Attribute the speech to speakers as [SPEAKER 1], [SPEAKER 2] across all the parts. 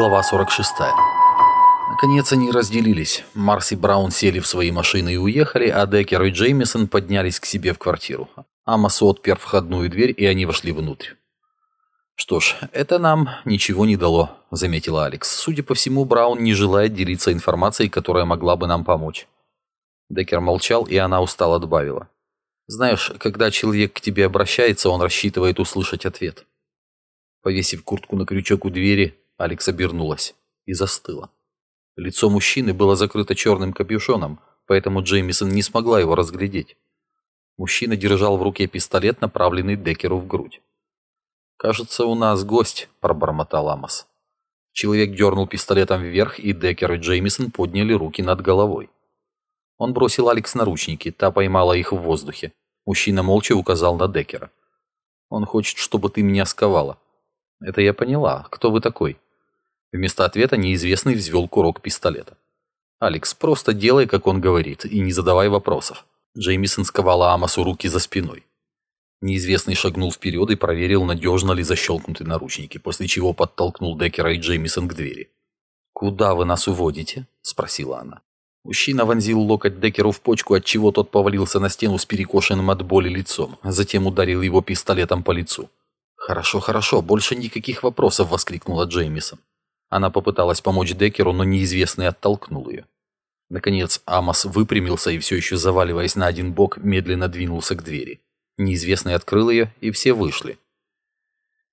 [SPEAKER 1] Глава 46. Наконец они разделились. Марс и Браун сели в свои машины и уехали, а Деккер и Джеймисон поднялись к себе в квартиру. Амос отпер входную дверь, и они вошли внутрь. «Что ж, это нам ничего не дало», — заметила Алекс. «Судя по всему, Браун не желает делиться информацией, которая могла бы нам помочь». Деккер молчал, и она устало добавила. «Знаешь, когда человек к тебе обращается, он рассчитывает услышать ответ». Повесив куртку на крючок у двери, Алекс обернулась и застыла. Лицо мужчины было закрыто черным капюшоном, поэтому Джеймисон не смогла его разглядеть. Мужчина держал в руке пистолет, направленный Деккеру в грудь. «Кажется, у нас гость», – пробормотал Амос. Человек дернул пистолетом вверх, и Деккер и Джеймисон подняли руки над головой. Он бросил Алекс наручники, та поймала их в воздухе. Мужчина молча указал на Деккера. «Он хочет, чтобы ты меня сковала». «Это я поняла. Кто вы такой?» Вместо ответа неизвестный взвел курок пистолета. «Алекс, просто делай, как он говорит, и не задавай вопросов». Джеймисон сковала Амосу руки за спиной. Неизвестный шагнул вперед и проверил, надежно ли защелкнуты наручники, после чего подтолкнул Деккера и Джеймисон к двери. «Куда вы нас уводите?» – спросила она. Мужчина вонзил локоть Деккеру в почку, отчего тот повалился на стену с перекошенным от боли лицом, затем ударил его пистолетом по лицу. «Хорошо, хорошо, больше никаких вопросов!» – воскликнула Джеймисон. Она попыталась помочь Деккеру, но неизвестный оттолкнул ее. Наконец Амос выпрямился и все еще заваливаясь на один бок, медленно двинулся к двери. Неизвестный открыл ее, и все вышли.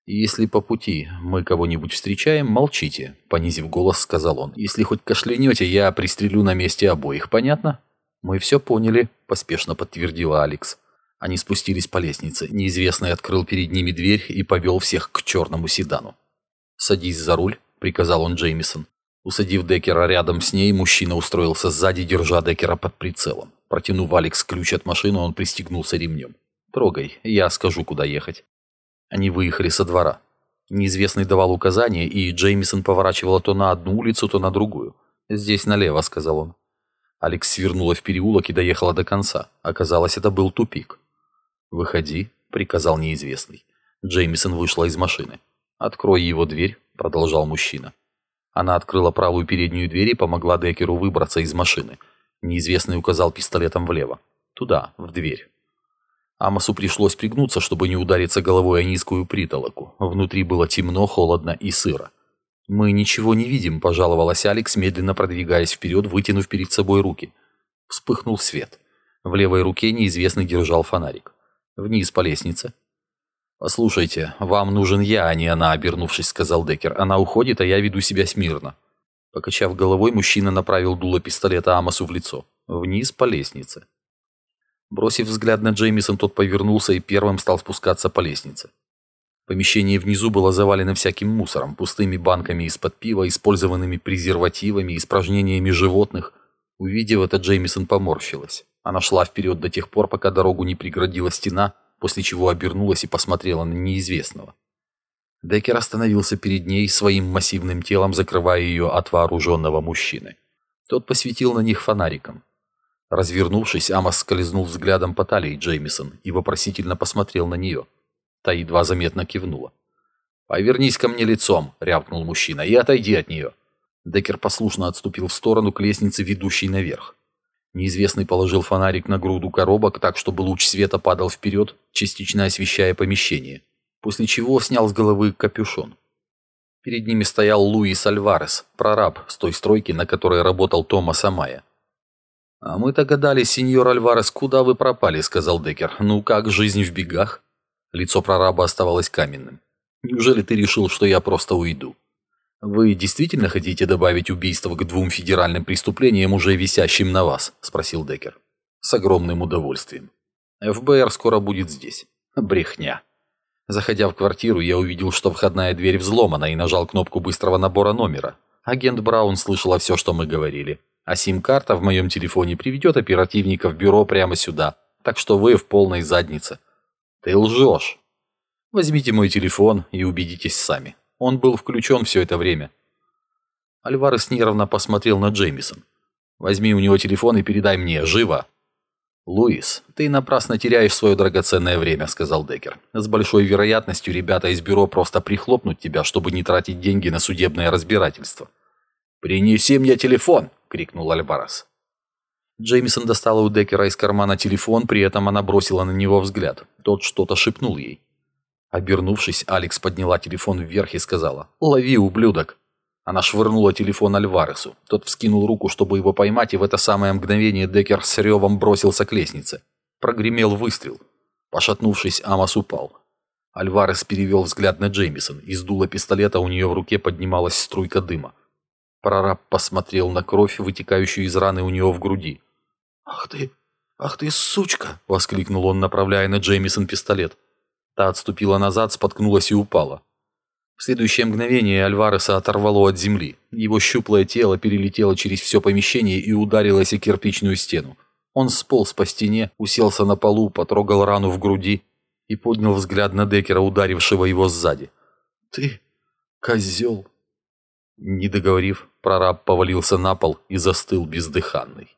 [SPEAKER 1] «Если по пути мы кого-нибудь встречаем, молчите», — понизив голос, сказал он. «Если хоть кашлянете, я пристрелю на месте обоих, понятно?» «Мы все поняли», — поспешно подтвердила Алекс. Они спустились по лестнице. Неизвестный открыл перед ними дверь и повел всех к черному седану. «Садись за руль», — приказал он Джеймисон. Усадив Деккера рядом с ней, мужчина устроился сзади, держа Деккера под прицелом. Протянув Алекс ключ от машины, он пристегнулся ремнем. «Трогай, я скажу, куда ехать». Они выехали со двора. Неизвестный давал указания, и Джеймисон поворачивала то на одну улицу, то на другую. «Здесь налево», — сказал он. Алекс свернула в переулок и доехала до конца. Оказалось, это был тупик. «Выходи», — приказал неизвестный. Джеймисон вышла из машины. «Открой его дверь», — продолжал мужчина. Она открыла правую переднюю дверь и помогла Деккеру выбраться из машины. Неизвестный указал пистолетом влево. Туда, в дверь. Амосу пришлось пригнуться, чтобы не удариться головой о низкую притолоку. Внутри было темно, холодно и сыро. «Мы ничего не видим», – пожаловалась Алекс, медленно продвигаясь вперед, вытянув перед собой руки. Вспыхнул свет. В левой руке неизвестный держал фонарик. Вниз по лестнице. «Послушайте, вам нужен я, а не она», — обернувшись, сказал Деккер. «Она уходит, а я веду себя смирно». Покачав головой, мужчина направил дуло пистолета Амосу в лицо. Вниз по лестнице. Бросив взгляд на Джеймисон, тот повернулся и первым стал спускаться по лестнице. Помещение внизу было завалено всяким мусором, пустыми банками из-под пива, использованными презервативами, испражнениями животных. Увидев это, Джеймисон поморщилась. Она шла вперед до тех пор, пока дорогу не преградила стена, после чего обернулась и посмотрела на неизвестного. Деккер остановился перед ней своим массивным телом, закрывая ее от вооруженного мужчины. Тот посветил на них фонариком. Развернувшись, Амос скользнул взглядом по талии Джеймисон и вопросительно посмотрел на нее. Та едва заметно кивнула. «Повернись ко мне лицом», — рявкнул мужчина, — «и отойди от нее». Деккер послушно отступил в сторону к лестнице, ведущей наверх. Неизвестный положил фонарик на груду коробок так, чтобы луч света падал вперед, частично освещая помещение, после чего снял с головы капюшон. Перед ними стоял Луис Альварес, прораб с той стройки, на которой работал Томас Амая. «А мы догадались, сеньор Альварес, куда вы пропали?» – сказал Деккер. «Ну как, жизнь в бегах?» Лицо прораба оставалось каменным. «Неужели ты решил, что я просто уйду?» «Вы действительно хотите добавить убийство к двум федеральным преступлениям, уже висящим на вас?» – спросил Деккер. «С огромным удовольствием. ФБР скоро будет здесь. Брехня». Заходя в квартиру, я увидел, что входная дверь взломана и нажал кнопку быстрого набора номера. Агент Браун слышала все, что мы говорили. А сим-карта в моем телефоне приведет оперативника в бюро прямо сюда. Так что вы в полной заднице. Ты лжешь. Возьмите мой телефон и убедитесь сами. Он был включен все это время. Альварес нервно посмотрел на Джеймисон. «Возьми у него телефон и передай мне, живо!» «Луис, ты напрасно теряешь свое драгоценное время», — сказал Деккер. «С большой вероятностью ребята из бюро просто прихлопнут тебя, чтобы не тратить деньги на судебное разбирательство». «Принеси мне телефон!» — крикнул Альварес. Джеймисон достала у Деккера из кармана телефон, при этом она бросила на него взгляд. Тот что-то шепнул ей. Обернувшись, Алекс подняла телефон вверх и сказала «Лови, ублюдок!». Она швырнула телефон Альваресу. Тот вскинул руку, чтобы его поймать, и в это самое мгновение Деккер с ревом бросился к лестнице. Прогремел выстрел. Пошатнувшись, Амос упал. Альварес перевел взгляд на Джеймисон. Из дула пистолета у нее в руке поднималась струйка дыма. Прораб посмотрел на кровь, вытекающую из раны у него в груди. «Ах ты! Ах ты, сучка!» — воскликнул он, направляя на Джеймисон пистолет. Та отступила назад, споткнулась и упала. В следующее мгновение Альвареса оторвало от земли. Его щуплое тело перелетело через все помещение и ударилось о кирпичную стену. Он сполз по стене, уселся на полу, потрогал рану в груди и поднял взгляд на Декера, ударившего его сзади. «Ты козел!» Не договорив, прораб повалился на пол и застыл бездыханный.